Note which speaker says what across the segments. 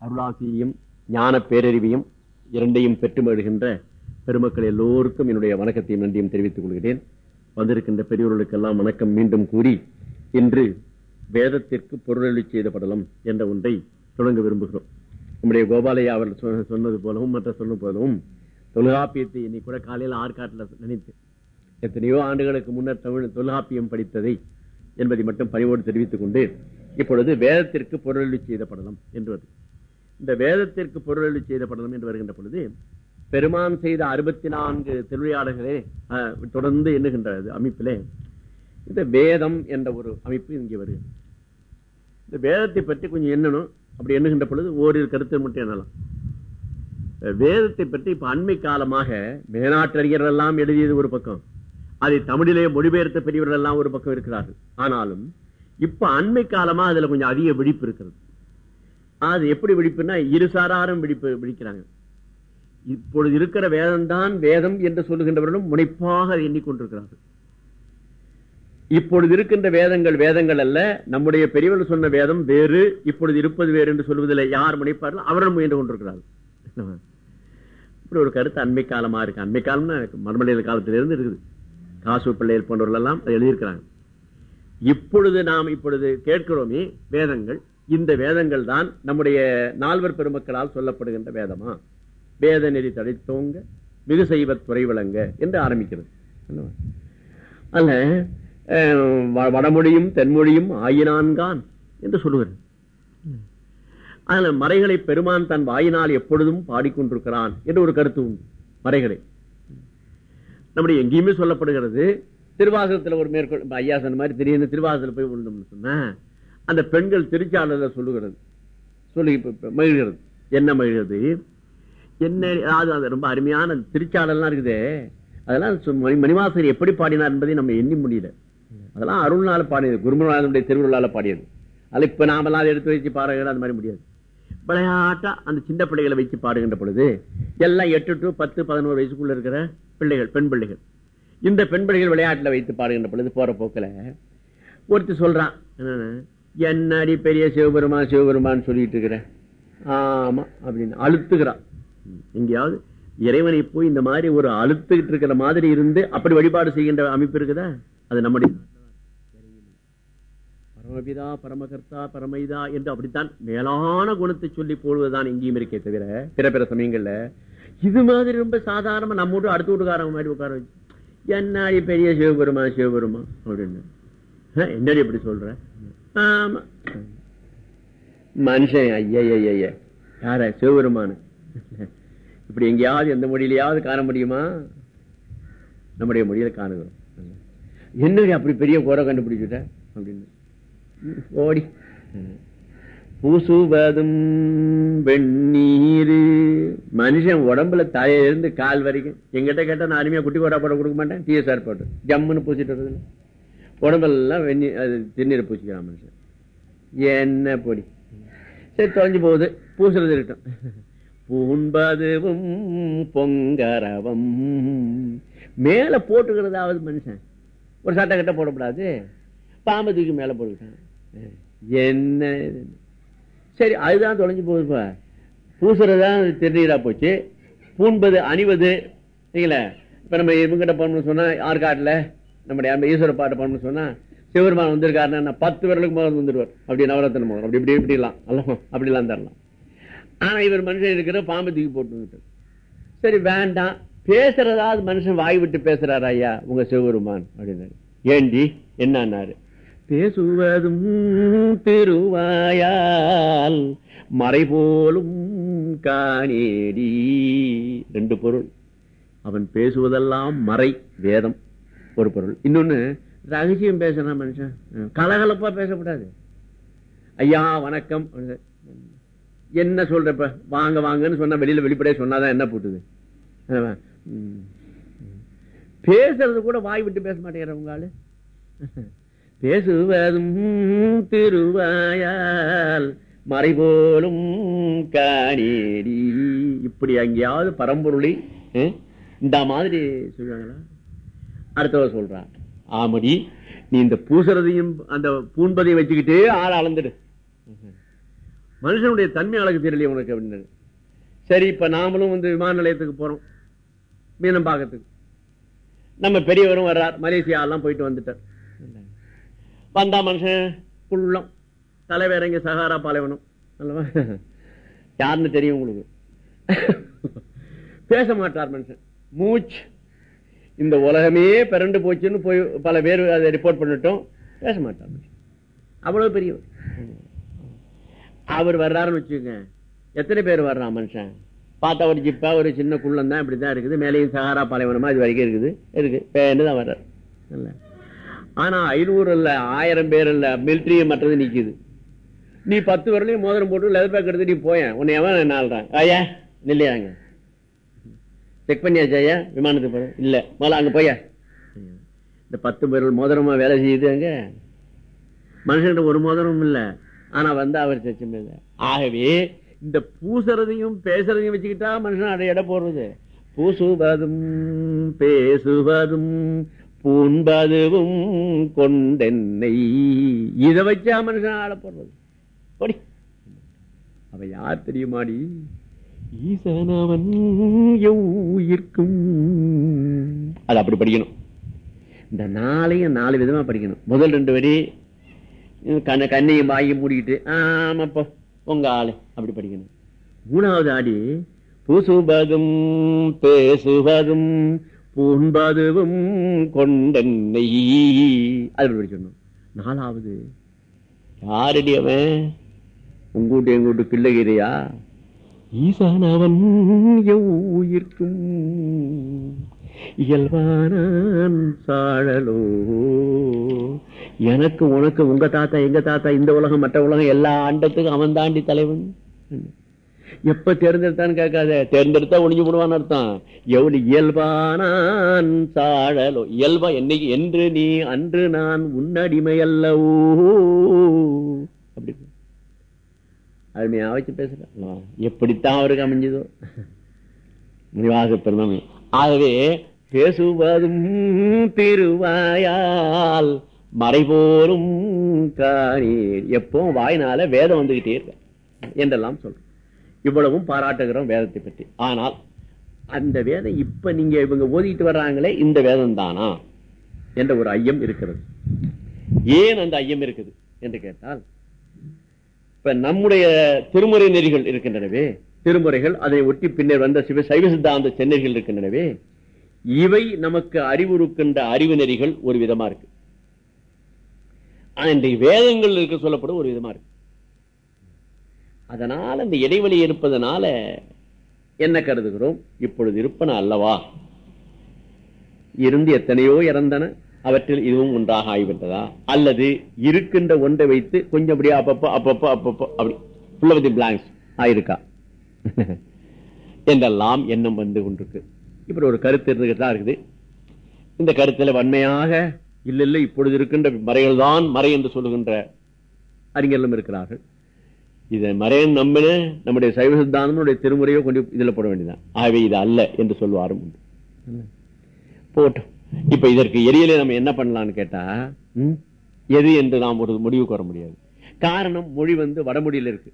Speaker 1: அருளாசியையும் ஞான பேரறிவையும் இரண்டையும் பெற்று மழுகின்ற பெருமக்கள் எல்லோருக்கும் என்னுடைய வணக்கத்தையும் நன்றியும் தெரிவித்துக் கொள்கிறேன். வந்திருக்கின்ற பெரியவர்களுக்கெல்லாம் வணக்கம் மீண்டும் கூறி இன்று வேதத்திற்கு பொருளொலி செய்த படலம் என்ற ஒன்றை தொடங்க விரும்புகிறோம். நம்முடைய கோபாலையா அவர் சொன்னது போலவும் மற்ற சொல்லும் போலவும் தொல்காப்பியத்தை இன்னைக்கு கூட காலையில் ஆற்காட்டில் நினைத்து எத்தனையோ ஆண்டுகளுக்கு முன்னர் தமிழ் தொல்காப்பியம் படித்ததை என்பதை மட்டும் பணிவோடு தெரிவித்துக் கொண்டு இப்பொழுது வேதத்திற்கு பொருளொலி செய்த படலம் என்று இந்த வேதத்திற்கு பொருளொலி செய்த படலம் என்று வருகின்ற பொழுது பெருமான் செய்த அறுபத்தி நான்கு திருவிளையாடல்களே தொடர்ந்து எண்ணுகின்ற அமைப்பிலே. இந்த வேதம் என்ற ஒரு அமைப்பு இங்கே வருகிறது. இந்த வேதத்தை பற்றி கொஞ்சம் எண்ணணும். அப்படி எண்ணுகின்ற பொழுது ஓரிரு கருத்து மட்டும் எண்ணலாம். வேதத்தை பற்றி இப்ப அண்மை காலமாக மேனாட்டறிஞர்கள் எல்லாம் எழுதியது ஒரு பக்கம். அதை தமிழிலே மொழிபெயர்த்த பெரியவர்கள் எல்லாம் ஒரு பக்கம் இருக்கிறார்கள். ஆனாலும் இப்ப அண்மை காலமா அதுல கொஞ்சம் அதிக விழிப்பு இருக்கிறது. அது எப்படி விழிப்புன்னா இருசாராரும் விழிப்பு விழிக்கிறாங்க. இப்பொழுது இருக்கிற வேதம் தான் வேதம் என்று சொல்லுகின்றவர்களும் முனைப்பாக எண்ணிக்கொண்டிருக்கிறார்கள். இப்பொழுது இருக்கின்ற வேதங்கள் வேதங்கள் அல்ல. நம்முடைய பெரியவர்கள் சொன்ன வேதம் வேறு இப்பொழுது இருப்பது வேறு என்று சொல்வதில் யார் முனைப்பார்கள் அவர்கள் முயன்று கொண்டிருக்கிறார்கள். இப்படி ஒரு கருத்து அண்மை காலமா இருக்கு. அண்மை காலம்னா மர்மலையில் காலத்திலிருந்து இருக்குது. காசு பிள்ளைகள் போன்றவர்கள் எல்லாம் அதை எழுதியிருக்கிறாங்க. இப்பொழுது நாம் இப்பொழுது கேட்கிறோமே வேதங்கள் இந்த வேதங்கள் தான் நம்முடைய நால்வர் பெருமக்களால் சொல்லப்படுகின்ற வேதமா? வேத நெறி தடைத்தோங்க மிகு செய்வ துறை விளங்க என்று ஆரம்பிக்கிறது. அல்ல வடமொழியும் தென்மொழியும் ஆயினான்கான் என்று சொல்லுகிறது. அதில் மறைகளை பெருமான் தன் வாயினால் எப்பொழுதும் பாடிக்கொண்டிருக்கிறான் என்று ஒரு கருத்து உண்டு மறைகளை. நம்முடைய எங்கேயுமே சொல்லப்படுகிறது திருவாசகத்துல ஒரு மேற்கொள் ஐயாசன் ஐயா சொன்ன மாதிரி திடீர்னு திருவாசகத்துல போய் விழுந்தோம்னு சொன்னா அந்த பெண்கள் திருச்சாளர்ல சொல்லுகிறது. சொல்லி மகிழ்கிறது. என்ன மகிழ்கிறது? என்ன அதாவது அது ரொம்ப அருமையான திருச்சாளர்லாம் இருக்குதே. அதெல்லாம் சு- மணி- எப்படி பாடினார் என்பதை நம்ம எண்ணி முடியல. அதெல்லாம் அருள்னால பாடியது குருமநாதனுடைய திருவிழால பாடியது. அதில் இப்போ நாமெல்லாம் அதை எடுத்து வச்சு பாடுகிற அந்த மாதிரி முடியாது. விளையாட்டா அந்த சின்ன பிள்ளைகளை வச்சு பாடுகின்ற பொழுது எல்லாம் எட்டு டு பத்து பதினோரு வயசுக்குள்ள இருக்கிற பிள்ளைகள் பெண் பிள்ளைகள். இந்த பெண் பிள்ளைகள் விளையாட்டில் வைத்து பாடுகின்ற பொழுது போற போக்கில் ஒருத்தி சொல்றான் என்னன்னு, என்னடி பெரிய சிவபெருமான் சிவபெருமான் சொல்லிட்டு இருக்கிற ஆமா அப்படின்னு அழுத்துகிறான். எங்கேயாவது இறைவனை போய் இந்த மாதிரி ஒரு அழுத்துக்கிட்டு இருக்கிற மாதிரி இருந்து அப்படி வழிபாடு செய்கின்ற அமைப்பு இருக்குதா? அது நம்முடைய பரமபிதா பரமகர்த்தா பரமைதா என்று அப்படித்தான் மேலான குணத்தை சொல்லி போடுவதுதான் எங்கேயும் இருக்கே தவிர பிற பிற சமயங்கள்ல இது மாதிரி ரொம்ப சாதாரணமா நம்ம வீட்டு அடுத்த வீட்டுக்காரங்க மாதிரி உட்கார வச்சு என்னாடி பெரிய சிவபெருமா சிவபெருமா? அப்படின்னு. என்னடி எப்படி சொல்ற? ஆமா. மனுஷன் ஐயா யார சிவபெருமான? இப்படி எங்கேயாவது எந்த மொழியிலையாவது காண முடியுமா? நம்முடைய மொழியில காணுகிறோம். என்ன அப்படி பெரிய குறை கண்டுபிடிச்சுட்ட? அப்படின்னு. ஓடி. பூசுவதும் வெந்நீரு. மனுஷன் உடம்புல தலையிலிருந்து கால் வரைக்கும். எங்கிட்ட கேட்டா நான் அருமையா குட்டி கோடா போட கொடுக்க மாட்டேன். டிஎஸ்ஆர் போட்டு. ஜம்முன்னு பூசிட்டு வருதுன்னு. உடம்பெல்லாம் வெந்நீர் அது திருநீரை பூச்சிக்கிறான் மனுஷன். என்ன பொடி? சரி தொலைஞ்சு போகுது. பூசுறது இருக்கட்டும். பூண்பதுவும் பொங்கரவம். மேல போட்டுக்கிறதாவது மனுஷன். ஒரு சட்டை கட்ட போடக்கூடாது பாம்பு தூக்கி மேல போட்டுக்கிட்டான். என்ன சரி அதுதான் தொலைஞ்சு போகுதுப்பா பூசுறதுதான் திருநீரா போச்சு. பூண்பது அணிவது. சரிங்கள இப்ப நம்ம இவங்கிட்ட போனோம்னு சொன்னா ஆற்காட்டுல நம்முடைய அன்பு ஈஸ்வர பாட்டு போனோம்னு சொன்னா சிவபெருமான் வந்திருக்காருன்னா நான் பத்து பேர்களுக்கு முதல் வந்துடுவார். அப்படி நவரத்தன முதல் அப்படி இப்படி இப்படிலாம். அல்ல அப்படிலாம் தரலாம். ஆனா இவர் மனுஷன் இருக்கிற பாம்பு தூக்கி போட்டு சரி வேண்டாம். பேசுறதாவது மனுஷன் வாய் விட்டு பேசுறாரு ஐயா உங்க சிவபெருமான்? அப்படின்னாரு. ஏண்டி? என்னன்னாரு? பேசுவதும் திருவாயால் மறை போலும் காணேடி. ரெண்டு பொருள். அவன் பேசுவதெல்லாம் மறை வேதம். ஒரு பொருள். இன்னொன்று ரகசியம் பேசுறான் மனுஷன். கலகலப்பாக பேசக்கூடாது. ஐயா வணக்கம். என்ன சொல்றப்ப? வாங்க வாங்கன்னு சொன்னா வெளியில வெளிப்படையா சொன்னாதான் என்ன போட்டுது? பேசுறது கூட வாய் விட்டு பேச மாட்டேங்கிற ஆளு. பேசுவதும் திருவாயால் மறைபோலும் காணேடி. இப்படி அங்கேயாவது பரம்பொருளை இந்த மாதிரி சொல்லுவாங்களா? அடுத்தவர் சொல்றான் ஆமடி நீ இந்த பூசுறதையும் அந்த பூண்பதையும் வச்சுக்கிட்டு ஆள் அளந்துடு. மனுஷனுடைய தன்மை அழகு தெரியலையே உனக்கு அப்படின்னு. சரி இப்ப நாமளும் வந்து விமான நிலையத்துக்கு போறோம். மீனம் பார்க்கறதுக்கு. நம்ம பெரியவரும் வர்றார். மலேசியா எல்லாம் போயிட்டு வந்துட்டார். வந்தா மனுஷன் புள்ளம் இங்க சகாரா பாலைவனம். அல்லவா? யாருன்னு தெரியும் உங்களுக்கு. பேச மாட்டார் மனுஷன். மூச்சு. இந்த உலகமே பிறண்டு போச்சுன்னு போய் பல பேர் அதை ரிப்போர்ட் பண்ணிட்டோம். பேச மனுஷன் அவ்வளவு பெரியவர் அவர் வர்றாருன்னு வச்சுக்கோங்க. எத்தனை பேர் வர்றான் மனுஷன்? பார்த்தா ஒரு ஜிப்பா ஒரு சின்ன குள்ளம் தான் இப்படிதான் இருக்குது. மேலேயும் சகாரா பாலைவனமா இது வரைக்கும் இருக்குது. இருக்கு. பேருந்து தான் வர்றாரு. இல்ல. ஆனா ஐநூறு இல்ல ஆயிரம் பேர் இல்ல மிலிட்ரி மற்றது நிக்குது. நீ பத்து வரலையும் மோதிரம் போட்டு லெதர் பேக் எடுத்து நீ போயேன். உன்னை எவன் நாள்றான்? ஐயா இல்லையாங்க செக் பண்ணியாச்சாயா விமானத்துக்கு போற? இல்ல. முதல்ல அங்க போய. இந்த பத்து பேர்கள் மோதிரமா வேலை செய்யுது அங்க. மனுஷன் ஒரு மோதிரமும் இல்ல. ஆனா வந்து அவர் சச்சம் இல்லை ஆகவே இந்த பூசுறதையும் பேசுறதையும் வச்சுக்கிட்டா மனுஷன் அதை இட போடுறது பூசுவதும் பேசுவதும் பூண்பதுவும் கொண்டென்னை. இதை வச்சா மனுஷன் ஆட போடுறது. போடி. அவ யார் தெரியுமாடி? ஈசனவன் உயிர்க்கும் அது அப்படி படிக்கணும். இந்த நாளையும் நாலு விதமா படிக்கணும். முதல் ரெண்டு வரி கண்ண கண்ணையும் வாயும் மூடிக்கிட்டு ஆமாப்போ உங்க ஆளு. அப்படி படிக்கணும். மூணாவது ஆடி புசுபதும் பேசுபதும் பூண்பதுவும் கொண்டென்னை. அது படிக்கணும் நாலாவது யாரடி அவன்? உங்கூட்டு எங்கூட்டு கிள்ளகிரியா ஈசானவன் உயிர்க்கும் இயல்பானான் சாழலோ? எனக்கு உனக்கு உங்க தாத்தா எங்க தாத்தா இந்த உலகம் மற்ற உலகம் எல்லா ஆண்டத்துக்கும் அவன் தாண்டி தலைவன். எப்ப தேர்ந்தெடுத்தான்னு கேட்காத. தேர்ந்தெடுத்தா ஒளிஞ்சு போடுவான்னு அர்த்தம். எவ்வளவு இயல்பானான் சாழலோ? இயல்பா என்னைக்கு? என்று நீ அன்று நான் உன்னடிமை அல்லவோ அப்படி. அருமையாக வச்சு பேசுறேன் எப்படித்தான் அவருக்கு அமைஞ்சதோ. நிவாச பெருமை ஆகவே பேசுவதும் திருவாயால் மறைபோரும் காணீர். எப்பவும் வாய்னால வேதம் வந்துகிட்டே இருக்க. என்றெல்லாம் சொல்றோம். இவ்வளவும் பாராட்டுகிறோம் வேதத்தை பற்றி. ஆனால் அந்த வேதம் இப்ப நீங்க இவங்க ஓதிட்டு வர்றாங்களே இந்த வேதம் தானா? என்ற ஒரு ஐயம் இருக்கிறது. ஏன் அந்த ஐயம் இருக்குது? என்று கேட்டால் இப்ப நம்முடைய திருமுறை நெறிகள் இருக்கின்றனவே திருமுறைகள் அதை ஒட்டி பின்னர் வந்த சிவ சைவ சித்தாந்த சென்னர்கள் இருக்கின்றனவே இவை நமக்கு அறிவுறுக்கின்ற அறிவு நெறிகள் ஒரு விதமா இருக்கு. ஆனா இன்றைக்கு வேதங்கள் இருக்க சொல்லப்படும் ஒரு விதமா இருக்கு. அதனால இந்த இடைவெளி இருப்பதனால என்ன கருதுகிறோம்? இப்பொழுது இருப்பன அல்லவா? இருந்து எத்தனையோ இறந்தன. அவற்றில் இதுவும் ஒன்றாக ஆகிவிட்டதா? அல்லது இருக்கின்ற ஒன்றை வைத்து கொஞ்சம் அப்படியே அப்பப்போ அப்பப்போ அப்பப்போ அப்படி புள்ளவதி பிளாங்க்ஸ் ஆயிருக்கா? என்றெல்லாம் எண்ணம் வந்து கொண்டிருக்கு. இப்படி ஒரு கருத்து இருந்துகிட்டு தான் இருக்குது. இந்த கருத்துல வன்மையாக இல்ல இல்ல இப்பொழுது இருக்கின்ற மறைகள் தான் மறை என்று சொல்லுகின்ற அறிஞர்களும் இருக்கிறார்கள். இதை மறையன் நம்பின நம்முடைய சைவ சித்தாந்தனுடைய திருமுறையோ கொஞ்சம் இதுல போட வேண்டியதான் ஆகவே இது அல்ல என்று சொல்வாரும் உண்டு. போட்டோம். இப்ப இதற்கு எரியலே நம்ம என்ன பண்ணலாம்னு கேட்டா எது என்று நாம் ஒரு முடிவுக்கு வர முடியாது. காரணம் மொழி வந்து வடமொழியில இருக்கு.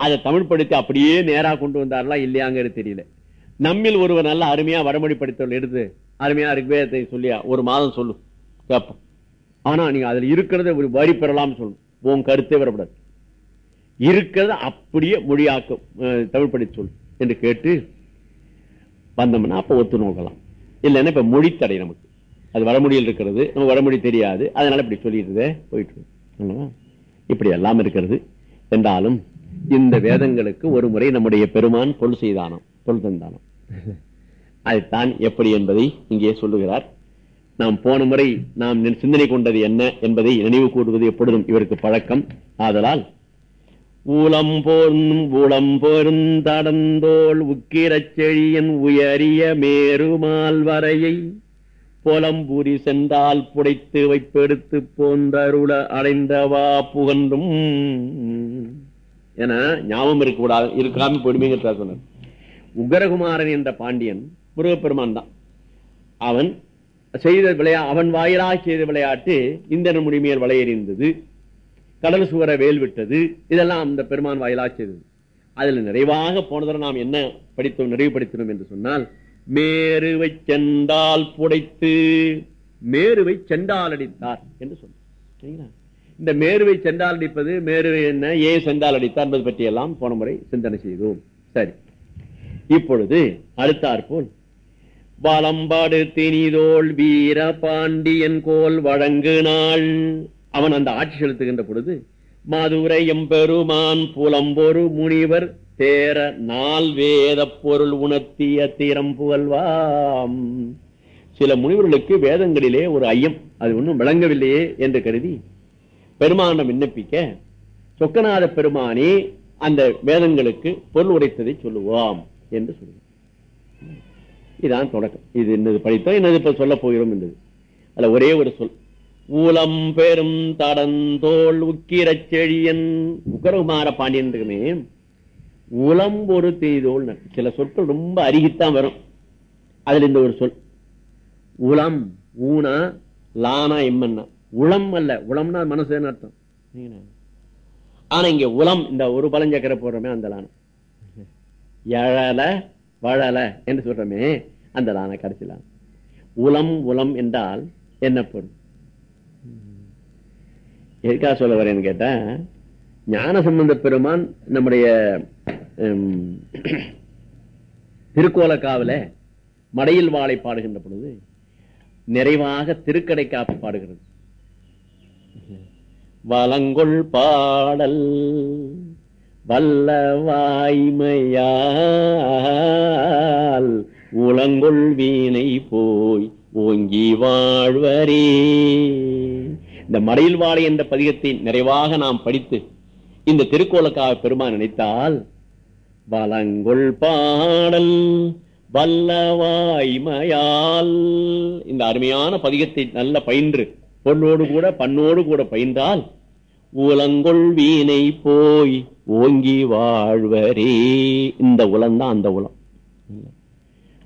Speaker 1: அதை தமிழ் படித்து அப்படியே நேரா கொண்டு வந்தார்களா இல்லையாங்கிறது தெரியல. நம்மில் ஒருவர் நல்ல அருமையா வடமொழி படித்தவர்கள் எடுத்து அருமையா ரிக்வேதத்தை சொல்லியா ஒரு மாதம் சொல்லும் கேட்போம். ஆனா நீங்க அதுல இருக்கிறத ஒரு வரி பெறலாம் சொல்லணும் உன் கருத்தே வரப்படாது. இருக்கிறத அப்படியே மொழியாக்கும் தமிழ் படித்து சொல் என்று கேட்டு வந்தோம்னா அப்ப ஒத்து நோக்கலாம். இல்லைன்னா இப்ப மொழி தடை நமக்கு. அது வடமொழியில் இருக்கிறது நம்ம வடமொழி தெரியாது. அதனால இப்படி சொல்லிட்டு போயிட்டு இப்படி எல்லாம் இருக்கிறது என்றாலும் இந்த வேதங்களுக்கு ஒரு முறை நம்முடைய பெருமான் பொருள் செய்தானாம் பொருள் தந்தானாம். அதுதான் எப்படி என்பதை இங்கே சொல்லுகிறார். நாம் போன முறை நாம் சிந்தனை கொண்டது என்ன என்பதை நினைவு கூடுவது எப்பொழுதும் இவருக்கு பழக்கம். ஆதலால் ஊலம் போர்ந்தும் ஊலம் பொருந்தடந்தோள் உக்கிரச் செழியன் உயரிய மேருமால் வரையை புலம்புரி சென்றால் புடைத்து வைப்பெடுத்து போந்தருள அடைந்தவா புகன்றும். என ஞாபகம் இருக்கக்கூடாது இருக்காம பொறுமைங்கிற சொன்னார் உகரகுமாரன் என்ற பாண்டியன் முருகப்பெருமான் தான். அவன் செய்த விளையா அவன் வாயிலாக செய்த விளையாட்டு இந்திரன் முடிமையில் வளையறிந்தது கடல் சுவர வேல் விட்டது இதெல்லாம் அந்த பெருமான் வாயிலா செய்தது. அதுல நிறைவாக போன தடவை நாம் என்ன படித்தோம் நிறைவுபடுத்தினோம் என்று சொன்னால் மேருவை சென்றால் புடைத்து மேருவை சென்றால் அடித்தார் என்று சொன்னார். சரிங்களா? இந்த மேருவை சென்றால் அடிப்பது மேருவை என்ன ஏன் சென்றால் அடித்தார் என்பது பற்றி எல்லாம் போன முறை சிந்தனை செய்தோம். சரி. இப்பொழுது அடுத்தாற்போல் வளம்பாடு திணிதோள் வீர பாண்டியன் கோல் வழங்கு நாள் அவன் அந்த ஆட்சி செலுத்துகின்ற பொழுது மதுரை எம்பெருமான் புலம்பொரு முனிவர் தேர நாள் வேத பொருள் உணர்த்திய தீரம் புகழ்வாம். சில முனிவர்களுக்கு வேதங்களிலே ஒரு ஐயம் அது ஒன்றும் விளங்கவில்லையே என்று கருதி பெருமானம் விண்ணப்பிக்க சொக்கநாத பெருமானே அந்த வேதங்களுக்கு பொருள் உரைத்ததை சொல்லுவோம் என்று சொல்லுவோம் இதான் தொடக்கம். இது என்னது படித்தோம் என்னது இப்ப சொல்ல போகிறோம் என்றது அதுல ஒரே ஒரு சொல் ஊலம் பெரும் தடந்தோள் உக்கிரச் செழியன். உக்கரகுமார பாண்டியன் இருக்குமே உளம் ஒரு தீதோள் சில சொற்கள் ரொம்ப அருகித்தான் வரும். அதுல இந்த ஒரு சொல். உளம் ஊனா லானா எம்மன்னா உளம் அல்ல உளம்னா மனசுன்னு அர்த்தம். ஆனா இங்க உளம் இந்த ஒரு பழஞ்சக்கரை போடுறோமே அந்த லானம் எழல வழல என்று சொல்றோமே அந்த லான கடைசி லானம் உளம் உளம் என்றால் என்ன பொருள்? எதுக்காக சொல்ல வரேன்னு கேட்டா ஞான சம்பந்த பெருமான் நம்முடைய உம், திருக்கோலக்காவில மடையில் வாழை பாடுகின்ற பொழுது நிறைவாக திருக்கடை காப்பு பாடுகிறது. வலங்கொள் பாடல் வல்ல வாய்மையால் உளங்கொள் வீணை போய் ஓங்கி வாழ்வரே. இந்த மறையில் வாழை என்ற பதிகத்தை நிறைவாக நாம் படித்து இந்த திருக்கோலக்காக பெருமான் நினைத்தால் வலங்கொள் பாடல் வல்லவாய்மையால் இந்த அருமையான பதிகத்தை நல்ல பயின்று பொண்ணோடு கூட பண்ணோடு கூட பயின்றால் உலங்கொள் வீணை போய் ஓங்கி வாழ்வரே இந்த உலம்தான் அந்த உலம்.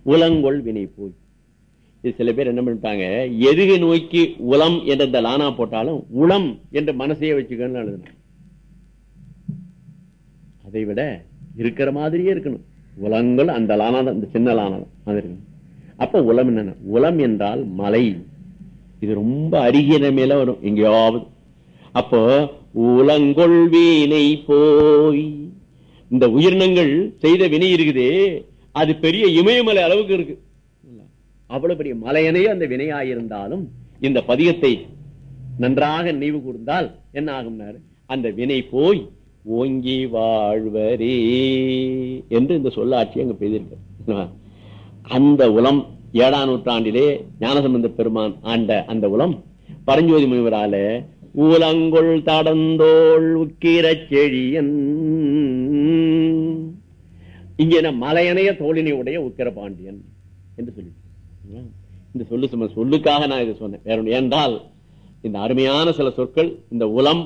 Speaker 1: உலங்கொள் வினை போய். சில பேர் என்ன பண்ணிட்டாங்க எதுகை நோய்க்கு உலம் என்ற இந்த லானா போட்டாலும் உளம் என்று மனசையே வச்சுக்கணும்னு எழுதணும் அதை விட இருக்கிற மாதிரியே இருக்கணும். உலங்கள் அந்த லானா தான் இந்த சின்ன லானா தான் இருக்கணும். அப்ப உலம் என்னன்னா உலம் என்றால் மலை. இது ரொம்ப அருகிய வரும் எங்கேயாவது. அப்போ உலங்கொள் வீணை போய். இந்த உயிரினங்கள் செய்த வினை இருக்குதே அது பெரிய இமயமலை அளவுக்கு இருக்கு. அவ்வளவு பெரிய மலையனையோ அந்த வினையாயிருந்தாலும் இந்த பதியத்தை நன்றாக நினைவு கூர்ந்தால் என்ன ஆகும்னாரு? அந்த வினை போய் ஓங்கி வாழ்வரே என்று இந்த சொல்லாட்சி அங்க பெய்திருக்கு அந்த உலம் ஏழாம் நூற்றாண்டிலே ஞானசம்பந்த பெருமான் ஆண்ட அந்த உலம் பரஞ்சோதி முனிவரால ஊலங்கொள் தடந்தோள் உக்கிரச் செழியன். இங்க மலையனைய தோழினை உடைய உக்கிர பாண்டியன் என்று சொல்லி இந்த சொல்லு சும்மா சொல்லுக்காக நான் இதை சொன்னேன். வேற இந்த அருமையான சில சொற்கள் இந்த உலம்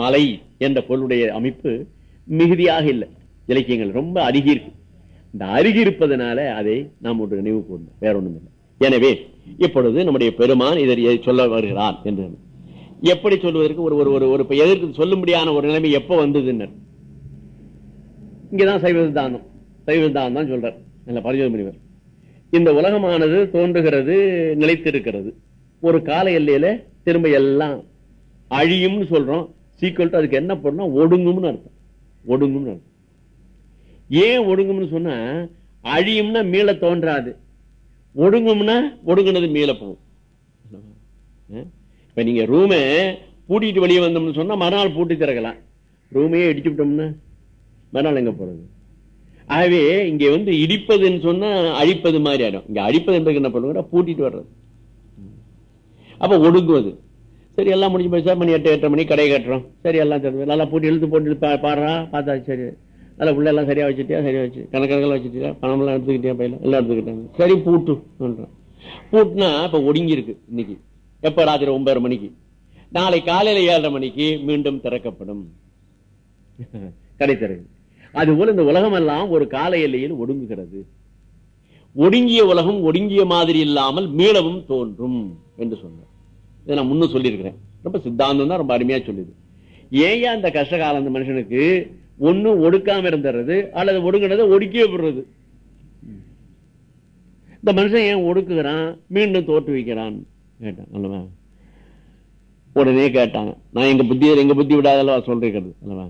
Speaker 1: மலை என்ற பொருளுடைய அமைப்பு மிகுதியாக இல்லை. இலக்கியங்கள் ரொம்ப அருகி இருக்கு. இந்த அருகி இருப்பதனால அதை நாம் ஒரு நினைவு கூர்ந்தோம். வேற ஒன்றும் இல்லை. எனவே இப்பொழுது நம்முடைய பெருமான் இதை சொல்ல வருகிறார் என்று. எப்படி சொல்வதற்கு ஒரு ஒரு ஒரு ஒரு எதற்கு சொல்லும்படியான ஒரு நிலைமை எப்ப வந்ததுன்னு. இங்கதான் சைவ தானம் சைவ தான் சொல்றார். நல்ல பரிசோதனை முனிவர் இந்த உலகமானது தோன்றுகிறது நிலைத்திருக்கிறது. ஒரு கால எல்லையில திரும்ப எல்லாம் அழியும்னு சொல்றோம். சீக்கிரம் அதுக்கு என்ன பண்ணணும் ஒடுங்கும்னு அர்த்தம். ஒடுங்கும்னு அர்த்தம். ஏன் ஒடுங்கும்னு சொன்னா அழியும்னா மீள தோன்றாது. ஒடுங்கும்னா ஒடுங்குனது மீள போகும். இப்ப நீங்க ரூமை பூட்டிட்டு வெளியே வந்தோம்னு சொன்னா மறுநாள் பூட்டி திறக்கலாம். ரூமையே இடிச்சு விட்டோம்னா மறுநாள் எங்க போறது? ஆகவே இங்க வந்து இடிப்பதுன்னு சொன்னா அழிப்பது மாதிரி ஆயிடும். இங்க அழிப்பது என்பதுக்கு என்ன பண்ணுவோம் பூட்டிட்டு வர்றது. அப்ப ஒடுங்குவது. சரி எல்லாம் முடிஞ்சு போய் சார் மணி எட்டு எட்டரை மணி கடை கட்டுறோம். சரி எல்லாம் தெரிஞ்சு நல்லா பூட்டி இழுத்து போட்டு பா- பாடுறா பார்த்தா சரி. நல்லா உள்ள எல்லாம் சரியா வச்சுட்டியா சரியா வச்சு கணக்கணக்கெல்லாம் வச்சுட்டியா பணம் எல்லாம் எடுத்துக்கிட்டியா பையில எல்லாம் எடுத்துக்கிட்டாங்க. சரி பூட்டு சொல்றோம். பூட்டுனா இப்ப ஒடுங்கி இருக்கு இன்னைக்கு. எப்ப? ராத்திரி ஒன்பது மணிக்கு. நாளை காலையில ஏழரை மணிக்கு மீண்டும் திறக்கப்படும். கடை திறகு. அதுபோல இந்த உலகம் எல்லாம் ஒரு கால எல்லையில் ஒடுங்குகிறது. ஒடுங்கிய உலகம் ஒடுங்கிய மாதிரி இல்லாமல் மீளவும் தோன்றும் என்று சொன்னார். இதை நான் முன்னும் சொல்லியிருக்கிறேன். ரொம்ப சித்தாந்தம் தான் ரொம்ப அருமையா சொல்லுது. ஏன் அந்த கஷ்ட காலம் அந்த மனுஷனுக்கு ஒன்னும் ஒடுக்காம இருந்துறது அல்லது ஒடுங்கினதை ஒடுக்கியே விடுறது? இந்த மனுஷன் ஏன் ஒடுக்குகிறான்? மீண்டும் தோற்று வைக்கிறான். கேட்டான். அல்லவா? உடனே கேட்டாங்க. நான் எங்க புத்தி எங்க புத்தி விடாதல்லவா சொல்றது அல்லவா?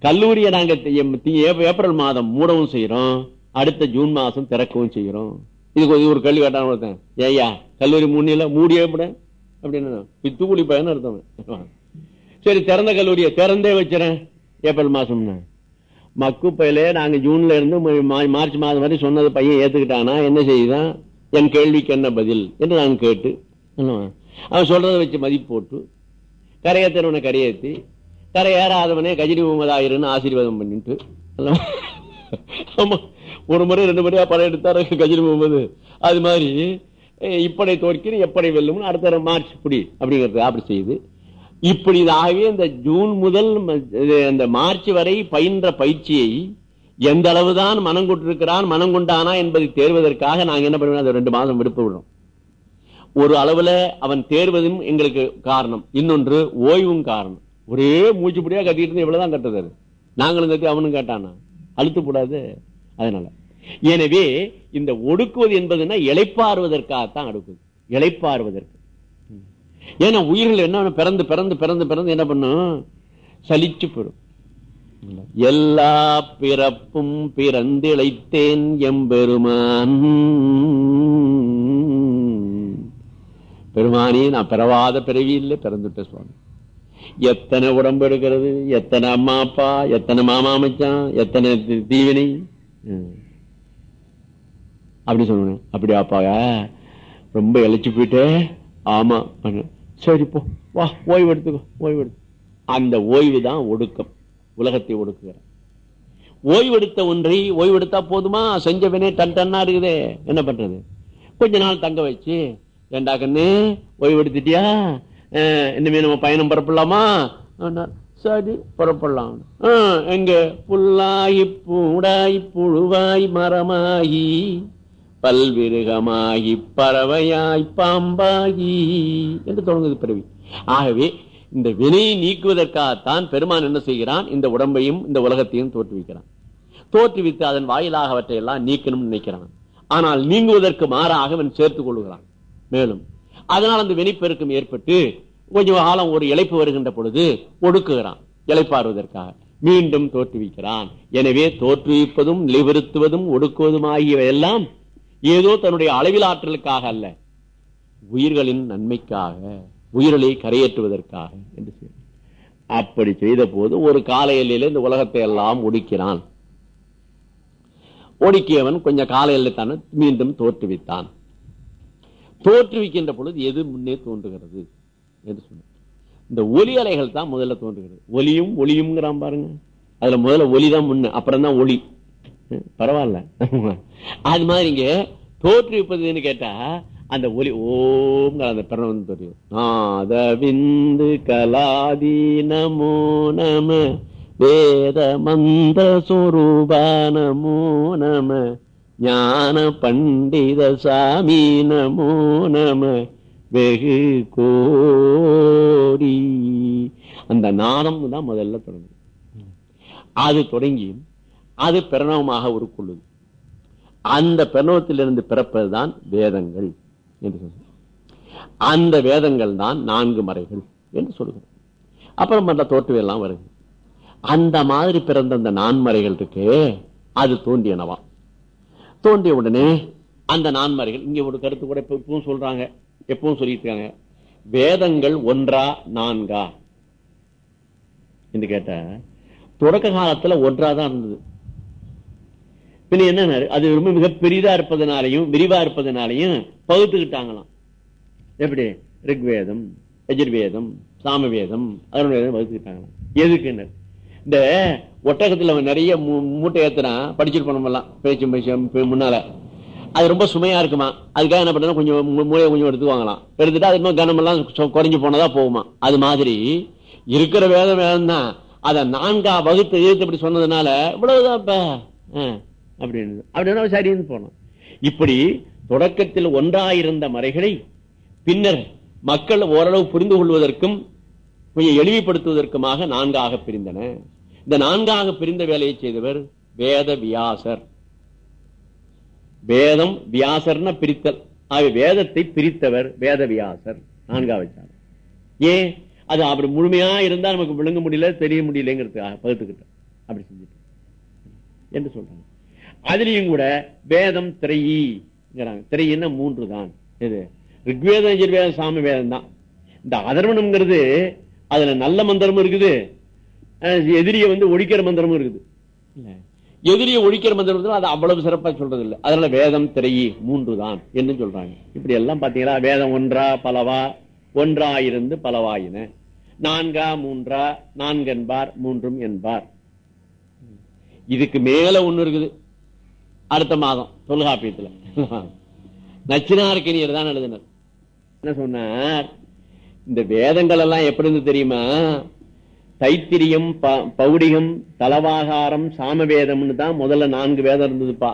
Speaker 1: கல்லூரியை நாங்க தி- தி- ஏப்ரல் மாதம் மூடவும் செய்யறோம். அடுத்த ஜூன் மாசம் திறக்கவும் செய்யறோம். இதுக்கு ஒரு- கல்வி கேள்வி கேட்டான் ஒருத்தன் ஏய்யா கல்லூரி மூணில மூடியே விட. அப்படின்னு பித்துக்குழி பயன் அர்த்தம் சரி திறந்த கல்லூரியை திறந்தே வச்சிடறேன் ஏப்ரல் மாதம்னு. மக்கு பயிலே நாங்க ஜூன்ல இருந்து மா- மார்ச் மாதம் வரை சொன்னது பையன் ஏத்துக்கிட்டானா என்ன செய்யுதான் என் கேள்விக்கு என்ன பதில்? என்று நான் கேட்டு அவன் சொல்றதை வச்சு மதிப்பு போட்டு கரையேற்றவனை கரையேத்தி கரையேறாதவனே கஜினி முகமதாயிருன்னு ஆசீர்வாதம் பண்ணிட்டு. ஆமா ஒரு முறை ரெண்டு முறையா படம் எடுத்தாரு கஜினி முகமது அது மாதிரி இப்படி இப்படை தோற்கிறேன் எப்படி வெல்லும் அடுத்த மார்ச் புடி அப்படிங்கிறது அப்படி செய்து இப்படி ஆகவே இந்த ஜூன் முதல் அந்த மார்ச் வரை பயின்ற பயிற்சியை எந்த அளவுதான் மனம் கொண்டிருக்கிறான் மனம் கொண்டானா என்பதை தேர்வதற்காக நாங்க என்ன பண்ணுவோம்? அதை ரெண்டு மாதம் விடுப்பு விடும் ஒரு அளவுல அவன் தேர்வதும் எங்களுக்கு காரணம். இன்னொன்று ஓய்வும் காரணம். ஒரே மூச்சுப்படியா கட்டிட்டு இருந்து இவ்வளவுதான் கட்டுறது. நாங்களும் கட்டி அவனும் கேட்டானா? அழுத்து கூடாது அதனால. எனவே இந்த ஒடுக்குவது என்பதுன்னா இழைப்பாறுவதற்காகத்தான் அடுக்குது. இழைப்பாறுவதற்கு ஏன்னா உயிர்கள் என்ன பிறந்து பிறந்து பிறந்து பிறந்து என்ன பண்ணும்? சலிச்சு போயிடும். எல்லா பிறப்பும் பிறந்து இழைத்தேன் எம்பெருமான். பெருமானே நான் பிறவாத பிறவி இல்லை பிறந்துட்ட சுவாமி. எத்தனை உடம்பு எடுக்கிறது? எத்தனை அம்மா அப்பா எத்தனை மாமா அமைச்சான் எத்தனை தீவினை? அப்படி சொல்லணும். அப்படி அப்பாக ரொம்ப இழைச்சு போயிட்டு ஆமா சரி போ. வா ஓய்வு எடுத்துக்கோ ஓய்வு எடுத்து. அந்த ஓய்வு தான் ஒடுக்கம். உலகத்தை ஒடுக்குகிற. ஓய்வெடுத்த ஒன்றை ஓய்வெடுத்தா போதுமா? செஞ்ச வினை டன் டன்னா இருக்குதே. என்ன பண்றது? கொஞ்ச நாள் தங்க வச்சு ஏண்டா கண்ணு ஓய்வெடுத்துட்டியா இனிமே நம்ம பயணம் புறப்படலாமா சரி புறப்படலாம். ஆஹ், எங்க? புல்லாயி பூடாய் புழுவாய் மரமாயி பல்விருகமாகி பறவையாய் பாம்பாகி என்று தொடங்குது பிறவி. ஆகவே இந்த வினையை நீக்குவதற்காகத்தான் பெருமான் என்ன செய்கிறான்? இந்த உடம்பையும் இந்த உலகத்தையும் தோற்றுவிக்கிறான் தோற்றுவித்து அதன் வாயிலாக அவற்றை எல்லாம் நீக்கணும்னு நினைக்கிறான். ஆனால் நீங்குவதற்கு மாறாக அவன் சேர்த்துக் கொள்கிறான். மேலும் அதனால் அந்த வினைப்பெருக்கம் ஏற்பட்டு கொஞ்சம் காலம் ஒரு இழைப்பு வருகின்ற பொழுது ஒடுக்குகிறான். இழைப்பாறுவதற்காக. மீண்டும் தோற்றுவிக்கிறான். எனவே தோற்றுவிப்பதும் நிலைவருத்துவதும் ஒடுக்குவதும் ஆகியவை எல்லாம் ஏதோ தன்னுடைய அளவில் ஆற்றலுக்காக அல்ல. உயிர்களின் நன்மைக்காக உயிர்களை கரையேற்றுவதற்காக என்று செய்தார். அப்படி செய்த போது ஒரு கால எல்லையில இந்த உலகத்தை எல்லாம் ஒடுக்கிறான் ஒடுக்கியவன் கொஞ்சம் கால எல்லை தானே மீண்டும் தோற்றுவித்தான். தோற்றுவிக்கின்ற பொழுது எது முன்னே தோன்றுகிறது என்று சொன்னார். இந்த ஒலி அலைகள் தான் முதல்ல தோன்றுகிறது. ஒலியும் ஒளியும்ங்கிறான் பாருங்க. அதுல முதல்ல ஒலி தான் முன்ன அப்புறம் தான் ஒளி. பரவாயில்ல. அது மாதிரி இங்க தோற்றுவிப்பதுன்னு கேட்டா அந்த ஒலி ஓம் அந்த பிரணவம் தெரியும் நாத விந்து கலாதி நமோ நம வேத மந்த சுரூபா நமோ நம. ஞான பண்டித சாமி நமோ நம வெகு கோடி அந்த நாணம் தான் முதல்ல தொடங்கும் அது தொடங்கி அது பிரணவமாக உருக்கொள்ளுது. அந்த பிரணவத்திலிருந்து பிறப்பதுதான் வேதங்கள் என்று சொல்றது அந்த வேதங்கள் தான் நான்கு மறைகள் என்று சொல்லுகிறோம் அப்புறம் அந்த தோற்றுவையெல்லாம் வருது. அந்த மாதிரி பிறந்த அந்த நான்மறைகள் இருக்கு அது தோன்றியனவா? தோன்றிய உடனே அந்த நான்மறைகள் இங்க ஒரு கருத்து கூட எப்பவும் சொல்றாங்க எப்பவும் சொல்லிட்டு இருக்காங்க. வேதங்கள் ஒன்றா நான்கா? என்று கேட்ட தொடக்க காலத்துல ஒன்றா தான் இருந்தது. பின்ன என்ன அது ரொம்ப மிக பெரிதா இருப்பதனாலையும் விரிவா இருப்பதனாலையும் பகுத்துக்கிட்டாங்களாம். எப்படி? ரிக்வேதம் எஜுர்வேதம் சாமவேதம் அருணவேதம் பகுத்துக்கிட்டாங்களாம். எதுக்குன்னு? இந்த ஒட்டகத்துல அவன் நிறைய மூ- மூட்டை ஏத்துனா படிச்சிருப்போம் நம்ம எல்லாம் பேச்சு முன்னால. அது ரொம்ப சுமையா இருக்குமா? அதுக்காக என்ன பண்ணா கொஞ்சம் மூளையை கொஞ்சம் எடுத்துக்குவாங்களாம். எடுத்துட்டு அது கனமெல்லாம் குறைஞ்சு போனதா போகுமா? அது மாதிரி இருக்கிற வேதம் வேதம் தான் அதை நான்கா வகுத்து எழுத்து அப்படி சொன்னதுனால இவ்வளவுதான் அப்படின்னு அப்படின்னு அப்படின்னா சரின்னு போனோம். இப்படி தொடக்கத்தில் ஒன்றாயிருந்த மறைகளை பின்னர் மக்கள் ஓரளவு புரிந்து கொள்வதற்கும் கொஞ்சம் எளிமைப்படுத்துவதற்குமாக நான்காக பிரிந்தன. இந்த நான்காக பிரிந்த வேலையை செய்தவர் வேத வியாசர் வேதம் வியாசர்னா பிரித்தல். ஆக வேதத்தை பிரித்தவர் வேத வியாசர் நான்கா வச்சார் ஏன்? அது அப்படி முழுமையா இருந்தா நமக்கு விளங்க முடியல தெரிய முடியலங்கிறதுக்காக பகுத்துக்கிட்டோம். அப்படி செஞ்சுட்டு என்று சொல்றாங்க. அதுலயும் கூட வேதம் திரையிங்கிறாங்க. திரையின்னா மூன்று தான் இது ரிக்வேதம் எஜுர்வேதம் சாம வேதம் தான் இந்த அதர்வனம்ங்கிறது அதுல நல்ல மந்திரமும் இருக்குது. எதிரிய எதிரியை வந்து ஒழிக்கிற மந்திரமும் இருக்குது. எதிரிய ஒழிக்கிற மந்திரம் அது அவ்வளவு சிறப்பா சொல்றது இல்லை அதனால வேதம் திரையி மூன்று தான் என்ன சொல்றாங்க. இப்படி எல்லாம் பாத்தீங்களா வேதம் ஒன்றா பலவா? ஒன்றா இருந்து பலவாயின நான்கா மூன்றா? நான்கென்பார்? மூன்றும் என்பார். இதுக்கு மேல ஒண்ணு இருக்குது. அடுத்த மாதம் தொல்காப்பியத்துல. நச்சினார்கினியர் தான் எழுதினர். என்ன சொன்னார்? இந்த வேதங்கள் எல்லாம் எப்படி இருந்து தெரியுமா? தைத்திரியம் ப- பௌடிகம் தலவாகாரம் சாமவேதம்னு தான் முதல்ல நான்கு வேதம் இருந்ததுப்பா.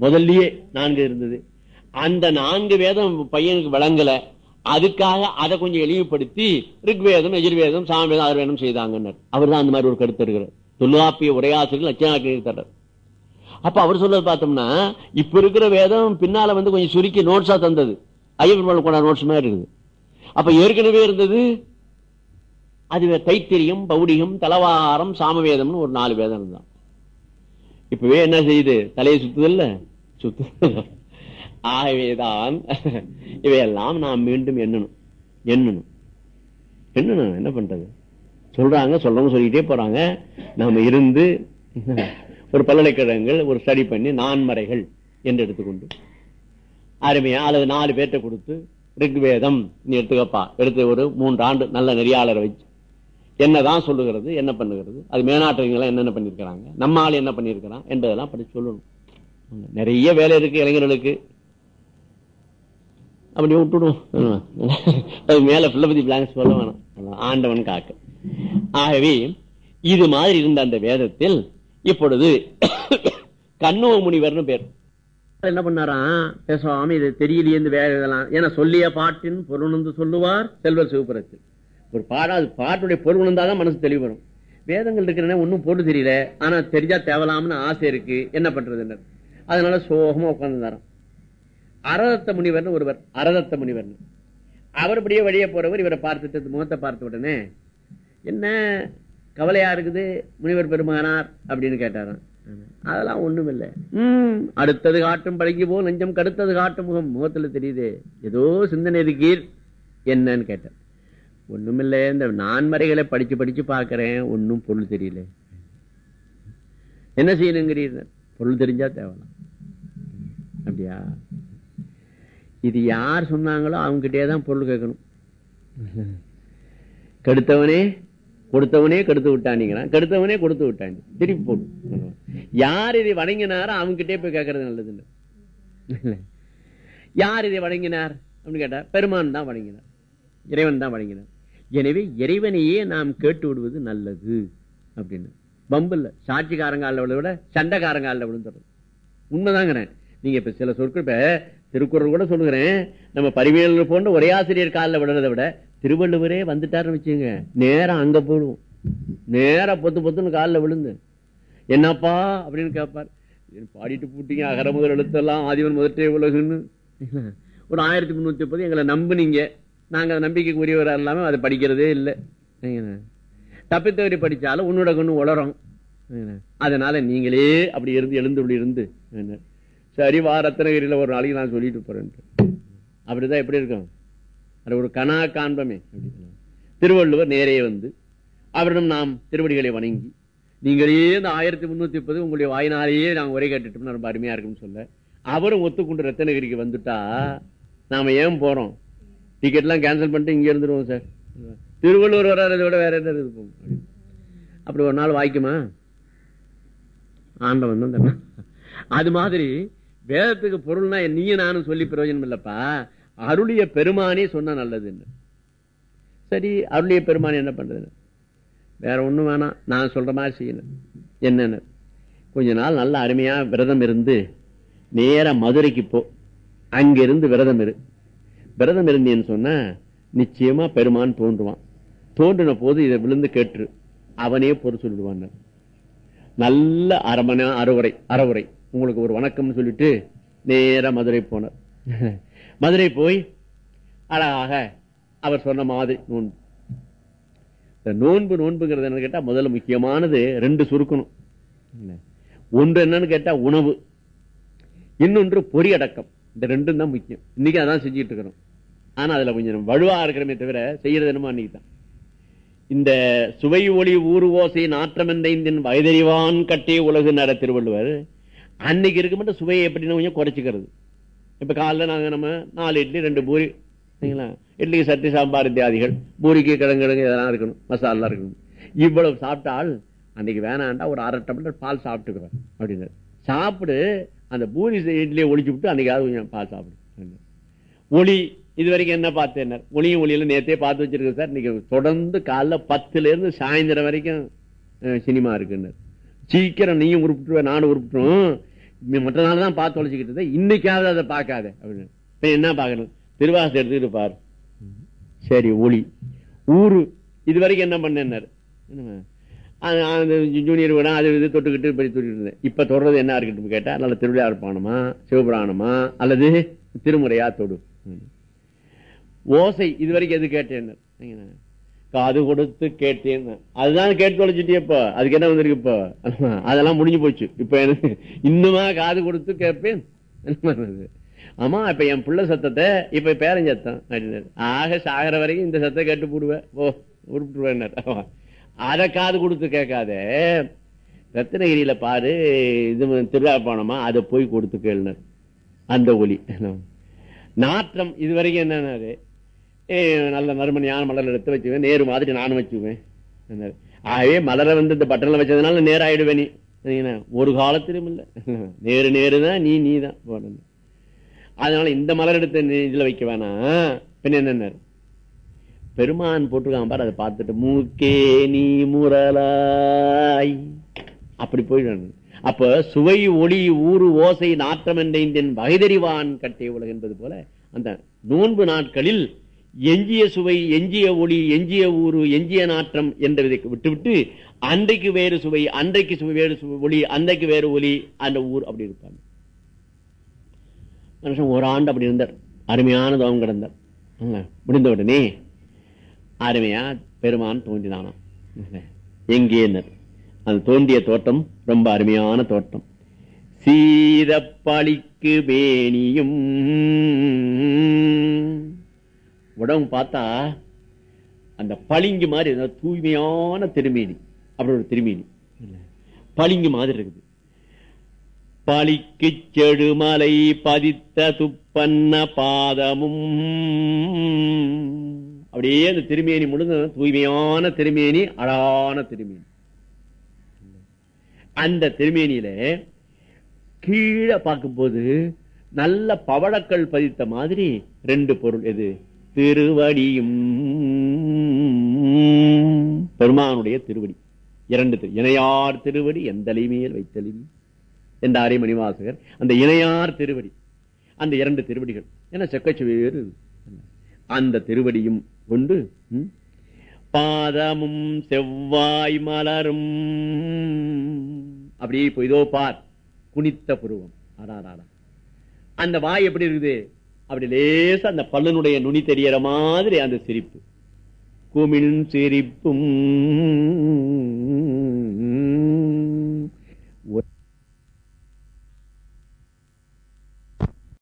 Speaker 1: முதல்லயே நான்கு இருந்தது. அந்த நான்கு வேதம் பையனுக்கு விளங்கல. அதுக்காக அதை கொஞ்சம் எளிவுபடுத்தி ரிக்வேதம் எஜுர்வேதம் சாமவேதம் ஆயுர்வேதம் செய்தாங்கன்னு அவர் தான் அந்த மாதிரி ஒரு கருத்து இருக்கிறார். தொல்காப்பிய உரையாசிரியர் லட்சணாக்கிரி தர்றார் அப்ப அவர் சொல்றது பார்த்தோம்னா இப்ப இருக்கிற வேதம் பின்னால வந்து கொஞ்சம் சுருக்கி நோட்ஸா தந்தது. ஐயப்பெருமாள் கொண்ட நோட்ஸ் மாதிரி இருக்குது. அப்ப ஏற்கனவே இருந்தது? அது தைத்திரியம் பௌடிகம் தலவாரம் சாமவேதம்னு ஒரு நாலு வேதம் இருந்தான். இப்பவே என்ன செய்யுது? தலையை சுத்துதல்ல? சுத்து ஆகவேதான் இவையெல்லாம் நாம் மீண்டும் எண்ணணும். எண்ணணும். எண்ணணும். என்ன பண்றது? சொல்றாங்க சொல்றவங்க சொல்லிட்டே போறாங்க. நாம இருந்து ஒரு பல்கலைக்கழகங்கள் ஒரு ஸ்டடி பண்ணி நான்மறைகள் என்று எடுத்துக்கொண்டு. அருமையா அல்லது நாலு பேர்ட்ட கொடுத்து ரிக்வேதம் நீ எடுத்துக்கப்பா. எடுத்து ஒரு மூன்று ஆண்டு நல்ல நெறியாளரை வச்சு. என்னதான் சொல்லுகிறது என்ன பண்ணுகிறது அது மேனாட்டவங்க என்னென்ன பண்ணிருக்கிறாங்க நம்ம ஆள் என்ன பண்ணிருக்கிறான் என்பதெல்லாம் படி சொல்லணும். நிறைய வேலை இருக்கு இளைஞர்களுக்கு. அப்படி விட்டுடும் மேல பிள்ளபதி பிளாங்க் சொல்ல வேணாம். ஆண்டவன் காக்க. ஆகவே இது மாதிரி இருந்த அந்த வேதத்தில் இப்பொழுது கண்ணுவ முனிவர்னு பேர். என்ன பண்ணாராம்? பேசாம இது தெரியலையே வேற இதெல்லாம். ஏன்னா சொல்லிய பாட்டின் பொருளுந்து சொல்லுவார் செல்வர் சிவபுரத்து ஒரு பாடா அது பாட்டுடைய பொருள் இருந்தாதான் மனசு தெளிவு வரும். வேதங்கள் இருக்கிறன ஒன்னும் போட்டு தெரியல. ஆனா தெரிஞ்சா தேவலாம்னு ஆசை இருக்கு. என்ன பண்றது அதனால சோகமா உட்காந்துருந்தாராம் அரதத்த முனிவர்னு ஒருவர் அரதத்த முனிவர்னு. அவர் இப்படியே வழியே போறவர் இவரை பார்த்துட்டு முகத்தை பார்த்த உடனே என்ன கவலையா இருக்குது முனிவர் பெருமானார்? அப்படின்னு கேட்டாராம். அதெல்லாம் ஒண்ணும் இல்ல உம் அடுத்தது காட்டும் பழகி போ நெஞ்சம் கடுத்தது காட்டும் முகம். முகத்துல தெரியுது ஏதோ சிந்தனை இருக்கீர். என்னன்னு கேட்டார் ஒண்ணுமில்ல இந்த நான்மறைகளை படிச்சு படிச்சு பாக்குறேன் ஒன்னும் பொருள் தெரியல. என்ன செய்யணுங்கிறீர்? பொருள் தெரிஞ்சா தேவலாம். அப்படியா? இது யார் சொன்னாங்களோ அவங்ககிட்டயே தான் பொருள் கேட்கணும். கெடுத்தவனே கொடுத்தவனே கெடுத்து விட்டானிங்கிறான் கெடுத்தவனே கொடுத்து விட்டான். திருப்பி போடு. யார் இதை வணங்கினாரோ அவங்ககிட்டே போய் கேட்கறது நல்லது யார் இதை வணங்கினார்? அப்படின்னு கேட்டா பெருமான் தான் வணங்கினார். இறைவன் தான் வணங்கினார். எனவே இறைவனையே நாம் கேட்டு விடுவது நல்லது. அப்படின்னு. பம்பு சாட்சிக்காரங்கால விட சண்டைக்காரங்கால விழுந்துடும் உண்மைதாங்கிறேன். நீங்க இப்ப சில சொற்கள் இப்ப திருக்குறள் கூட சொல்லுகிறேன். நம்ம பரிமையாளர் போன்ற ஒரே ஆசிரியர் காலில் விடுறதை விட திருவள்ளுவரே வந்துட்டாருன்னு வச்சுங்க நேரம் அங்க போடுவோம் நேரா பொத்து பொத்துன்னு காலில் விழுந்து. என்னப்பா அப்படின்னு கேட்பார் பாடிட்டு பூட்டிங்க அகர முதல் எழுத்தெல்லாம் ஆதிவன் முதற்றே உலகுன்னு. ஒரு ஆயிரத்தி முந்நூற்றி முப்பது எங்களை நம்புனீங்க. நாங்கள் அதை நம்பிக்கைக்கு உரியவராக இல்லாமல் அதை படிக்கிறதே இல்லை. தப்பித்தவரி படித்தாலும் உன்னோட கொண்டு உளரும். அதனால நீங்களே அப்படி இருந்து எழுந்து இப்படி இருந்து. சரி வா ரத்னகிரியில் ஒரு நாளைக்கு நான் சொல்லிட்டு போறேன் அப்படிதான் எப்படி இருக்கும்? அது ஒரு கனா காண்பமே. திருவள்ளுவர் நேரே வந்து அவரிடம் நாம் திருவடிகளை வணங்கி நீங்களே இந்த ஆயிரத்தி முன்னூத்தி முப்பது உங்களுடைய வாயினாலேயே நாங்கள் உரை கேட்டுட்டோம்னா ரொம்ப அருமையா இருக்குன்னு சொல்ல. அவரும் ஒத்துக்கொண்டு ரத்தனகிரிக்கு வந்துட்டா நாம ஏன் போறோம்? டிக்கெட் எல்லாம் கேன்சல் பண்ணிட்டு இங்க இருந்துருவோம் சார் திருவள்ளுவர் வராது விட வேற என்ன இருப்போம் அப்படி ஒரு நாள் வாய்க்குமா? ஆண்டவன் தான் அது மாதிரி வேதத்துக்கு பொருள்னா நீயும் நானும் சொல்லி பிரயோஜனம் இல்லப்பா. அருளிய பெருமானே சொன்னா நல்லதுன்னு சரி அருளிய பெருமானே என்ன பண்றது? வேற ஒன்றும் வேணாம். நான் சொல்ற மாதிரி செய்யணும். என்னன்னு? கொஞ்ச நாள் நல்ல அருமையா விரதம் இருந்து நேராக மதுரைக்கு போ. அங்கிருந்து விரதம் இரு. விரதம் இருந்தேன்னு சொன்னா நிச்சயமா பெருமான் தோன்றுவான். தோன்றின போது இதை விழுந்து கேட்டு அவனே பொறு சொல்லிடுவான். நல்ல அரமணி அறுவரை அறவுரை. உங்களுக்கு ஒரு வணக்கம்னு சொல்லிட்டு நேராக மதுரை போனார். மதுரை போய் அழகாக அவர் சொன்ன மாதிரி நோன்பு. இந்த நோன்பு நோன்புங்கிறது என்னன்னு கேட்டா முதல்ல முக்கியமானது ரெண்டு சுருக்கணும். ஒன்று என்னன்னு கேட்டா உணவு. இன்னொன்று பொறி அடக்கம். இந்த ரெண்டும் தான் முக்கியம். இன்னைக்கு அதான் செஞ்சுட்டு இருக்கிறோம். ஆனா அதுல கொஞ்சம் வலுவா இருக்கிறமே தவிர செய்யறது என்னமோ அன்னைக்கு தான். இந்த சுவை ஒளி ஊறு ஓசை நாற்றமந்தை வயதறிவான் கட்டிய உலகு நட திருவள்ளுவர் அன்னைக்கு இருக்க மட்டும் சுவையை எப்படின்னு கொஞ்சம் குறைச்சிக்கிறது. இப்ப காலைல நாங்கள் நம்ம நாலு இட்லி ரெண்டு பூரி சரிங்களா? இட்லிக்கு சட்டி சாம்பார் இத்தியாதிகள். பூரிக்கு கிழங்கு கிழங்கு இதெல்லாம் இருக்கணும். மசாலா இருக்கணும். இவ்வளவு சாப்பிட்டால் அன்னைக்கு வேணாண்டா ஒரு அரை டம்ளர் பால் சாப்பிட்டுக்கிறேன் அப்படின்னு சாப்பிடு அந்த பூரி இட்லியை ஒழிச்சு விட்டு அன்னைக்காவது கொஞ்சம் பால் சாப்பிடு ஒளி இது வரைக்கும் என்ன பார்த்தேன் ஒளியும் ஒளியில நேத்தே பார்த்து வச்சிருக்கேன் சார். இன்னைக்கு தொடர்ந்து காலைல பத்துல இருந்து சாயந்தரம் வரைக்கும் சினிமா இருக்குன்னு சீக்கிரம் நீயும் உருப்பிட்டுருவ நானும் உருப்பிட்டுருவோம். மற்ற நாள் தான் பார்த்து தொலைச்சிக்கிட்டு இருந்தேன் இன்னைக்காவது அதை பார்க்காத. அப்படின்னு. என்ன பார்க்கணும்? திருவாசம் எடுத்துக்கிட்டு பாரு. சரி ஒளி. ஊரு. இது வரைக்கும் என்ன பண்ணார் அந்த ஜூனியர் விட அது இது தொட்டுக்கிட்டு இப்படி தொட்டுக்கிட்டு இருந்தேன். இப்ப தொடர்றது என்ன இருக்கட்டும் கேட்டா நல்ல திருவிழா இருப்பானுமா சிவபுராணமா அல்லது திருமுறையா தொடு. ஓசை இது வரைக்கும் எது கேட்டேன் காது கொடுத்து கேட்டேன். அதுதான் கேட்டு தொலைச்சிட்டே இப்போ. அதுக்கு என்ன வந்திருக்கு இப்போ? அதெல்லாம் முடிஞ்சு போச்சு. இப்ப எனக்கு இன்னுமா காது கொடுத்து கேட்பேன்? ஆமா இப்ப என் புள்ள சத்தத்தை இப்ப பேரன் சத்தம் அப்படின்னாரு. ஆக சாகர வரைக்கும் இந்த சத்தம் கேட்டு போடுவேன் ஓ உருப்பிட்டுருவேன் அதை காது கொடுத்து கேட்காத. ரத்னகிரியில பாரு இது திருவிழா போனோமா அதை போய் கொடுத்து கேளுனர் அந்த ஒலி. நாற்றம் இது வரைக்கும் என்னன்னாரு? நல்ல மறுமணியான மலர் எடுத்து வச்சுவேன். நேரு மாதிரி நானும் வச்சுக்குவேன் ஆகவே மலரை வந்து இந்த பட்டனில் வச்சதுனால நேராயிடுவேன் நீ. ஒரு காலத்திலும் இல்ல. நேரு நேரு தான் நீ நீ தான் போடணும். அதனால இந்த மலர் எடுத்து நீ இதுல வைக்க வேணாம். பின்ன என்ன பெருமான் போட்டிருக்கான் பாரு அதை பார்த்துட்டு மூக்கே நீ முரலாய் அப்படி போயிடணும் அப்ப சுவை ஒளி ஊறு ஓசை நாற்றம் என்ற இந்தியன் வகைதறிவான் கட்டிய உலக என்பது போல அந்த நோன்பு நாட்களில் எஞ்சிய சுவை எஞ்சிய ஒளி எஞ்சிய ஊரு எஞ்சிய நாற்றம் என்றதை விட்டுவிட்டு அன்றைக்கு வேறு சுவை அன்றைக்கு சுவை வேறு சுவை ஒளி அன்றைக்கு வேறு ஒளி அந்த ஊர் அப்படி இருப்பாங்க. மனுஷன் ஒரு ஆண்டு அப்படி இருந்தார். அருமையான தவம் கிடந்தார். ஆங்க, முடிந்த உடனே அருமையா பெருமான் தோன்றினானாம். எங்கே அது தோன்றிய தோட்டம் ரொம்ப அருமையான தோட்டம். சீதப்பளிக்கு வேணியும் உடம்பு பார்த்தா அந்த பளிங்கு மாதிரி தூய்மையான திருமேனி. அப்படி ஒரு திருமேனி. பளிங்கு மாதிரி இருக்குது. பளிக்கு செடுமலை பதித்த துப்பன்ன பாதமும். அப்படியே அந்த திருமேனி முழுங்க தூய்மையான திருமேனி அழகான திருமேனி. அந்த திருமேனியில கீழே பார்க்கும்போது நல்ல பவழக்கள் பதித்த மாதிரி ரெண்டு பொருள். எது? திருவடியும். பெருமானுடைய திருவடி. இரண்டு திரு- இணையார் திருவடி எந்தலை மேல் வைத்தலிவி என்றாரே மணிவாசகர் அந்த இணையார் திருவடி அந்த இரண்டு திருவடிகள். என செக்கச்சுவேறு? அந்த திருவடியும் கொண்டு பாதமும் செவ்வாய் மலரும். அப்படியே இப்போ இதோ பார் குனித்த புருவம். அடாடாடா. அந்த வாய் எப்படி இருக்குது? அப்படி லேச அந்த பல்லனுடைய நுனி தெரியற மாதிரி அந்த சிரிப்பு. குமிழ் சிரிப்பும்